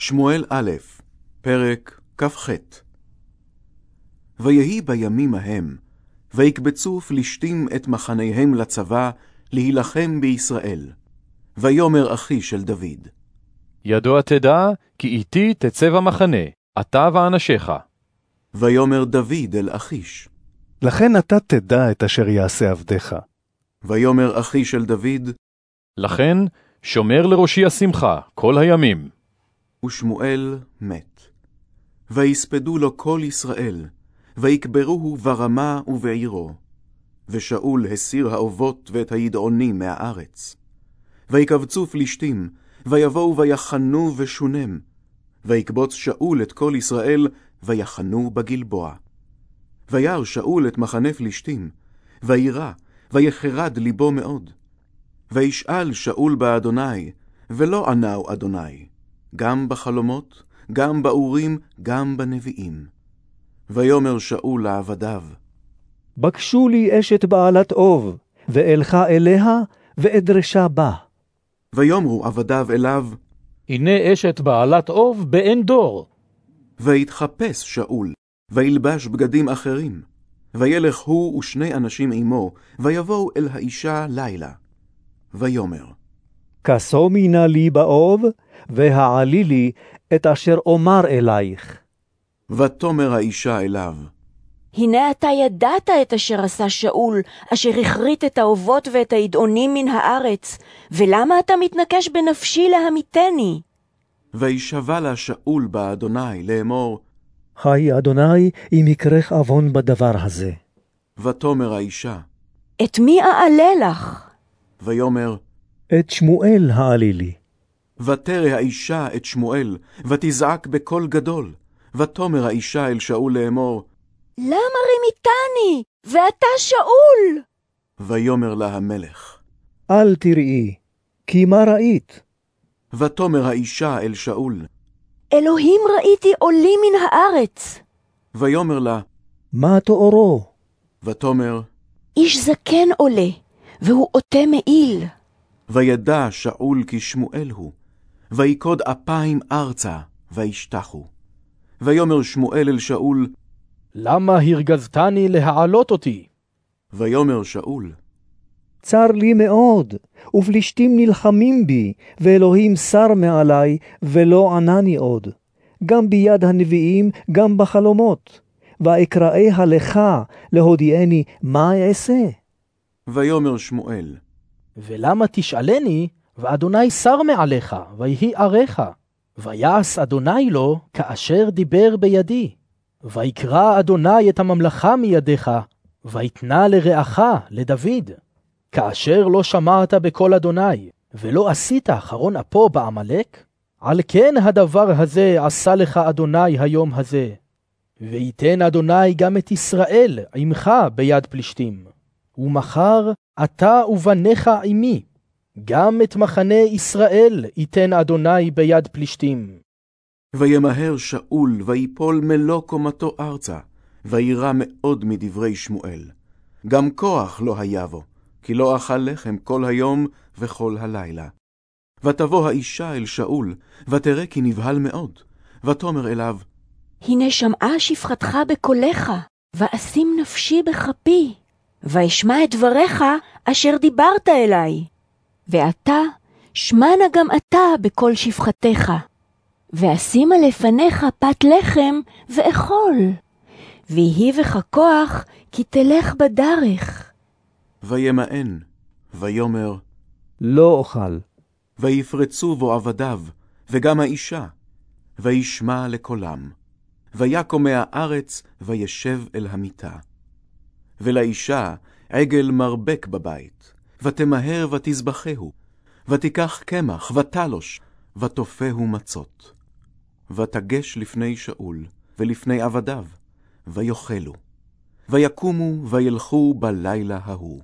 שמואל א', פרק כ"ח ויהי בימים ההם, ויקבצו פלישתים את מחניהם לצבא, להילחם בישראל. ויאמר אחי של דוד, ידוע תדע, כי איתי תצא במחנה, אתה ואנשיך. ויאמר דוד אל אחיש, לכן אתה תדע את אשר יעשה עבדיך. ויאמר אחי של דוד, לכן, שומר לראשי השמחה כל הימים. ושמואל מת. ויספדו לו כל ישראל, ויקברוהו ברמה ובעירו. ושאול הסיר האובות ואת הידעונים מהארץ. ויקבצו פלישתים, ויבואו ויחנו ושונם. ויקבוץ שאול את כל ישראל, ויחנו בגלבוע. וירא שאול את מחנה פלישתים, וירא, ויחרד ליבו מאוד. וישאל שאול באדוני, ולא ענהו אדוני, גם בחלומות, גם באורים, גם בנביאים. ויאמר שאול לעבדיו, בקשו לי אשת בעלת אוב, ואלכה אליה, ואדרשה בה. ויאמרו עבדיו אליו, הנה אשת בעלת אוב באין דור. ויתחפש שאול, וילבש בגדים אחרים. וילך הוא ושני אנשים עמו, ויבואו אל האישה לילה. ויאמר, כשומי נא לי באוב, והעלי לי את אשר אומר אלייך. ותאמר האישה אליו, הנה אתה ידעת את אשר עשה שאול, אשר הכרית את האובות ואת הידעונים מן הארץ, ולמה אתה מתנקש בנפשי להמיתני? וישבע לה שאול באדוני לאמור, חי אדוני, אם יקרך עוון בדבר הזה. ותאמר האישה, את מי אעלה לך? ויאמר, את שמואל העלי לי. ותרא האישה את שמואל, ותזעק בקול גדול. ותאמר האישה אל שאול לאמור, למה רימיתני? ואתה שאול! ויאמר לה המלך. אל תראי, כי מה ראית? ותאמר האישה אל שאול, אלוהים ראיתי עולים מן הארץ. ויאמר לה, מה תוארו? ותאמר, איש זקן עולה, והוא עוטה מעיל. וידע שאול כי שמואל הוא, ויקוד אפיים ארצה, וישתחו. ויאמר שמואל אל שאול, למה הרגזתני להעלות אותי? ויאמר שאול, צר לי מאוד, ופלישתים נלחמים בי, ואלוהים שר מעלי, ולא ענני עוד. גם ביד הנביאים, גם בחלומות. ואקראיה לך, להודיעני מה אעשה. ויאמר שמואל, ולמה תשאלני, ואדוני שר מעליך, ויהי עריך. ויעש אדוני לו, כאשר דיבר בידי. ויקרא אדוני את הממלכה מידיך, ויתנה לרעך, לדוד. כאשר לא שמעת בקול אדוני, ולא עשית חרון אפו בעמלק, על כן הדבר הזה עשה לך אדוני היום הזה. ויתן אדוני גם את ישראל עמך ביד פלישתים. ומחר אתה ובניך עמי, גם את מחנה ישראל ייתן אדוני ביד פלישתים. וימהר שאול, ויפול מלוא קומתו ארצה, וירא מאוד מדברי שמואל. גם כוח לא היה בו, כי לא אכל לחם כל היום וכל הלילה. ותבוא האישה אל שאול, ותרא כי נבהל מאוד, ותאמר אליו, הנה שמעה שפחתך בקולך, ואשים נפשי בכפי, ואשמע את דבריך אשר דיברת אלי. ועתה, שמענה גם אתה בקול שפחתך. ואשימה לפניך פת לחם, ואכול. ויהי בך כוח, כי תלך בדרך. וימאן, ויאמר, לא אוכל. ויפרצו בו עבדיו, וגם האישה, וישמע לקולם. ויקום מהארץ, וישב אל המיטה. ולאישה עגל מרבק בבית, ותמהר ותזבחהו, ותיקח קמח, ותלוש, ותופהו מצות. ותגש לפני שאול, ולפני עבדיו, ויאכלו. ויקומו וילכו בלילה ההוא.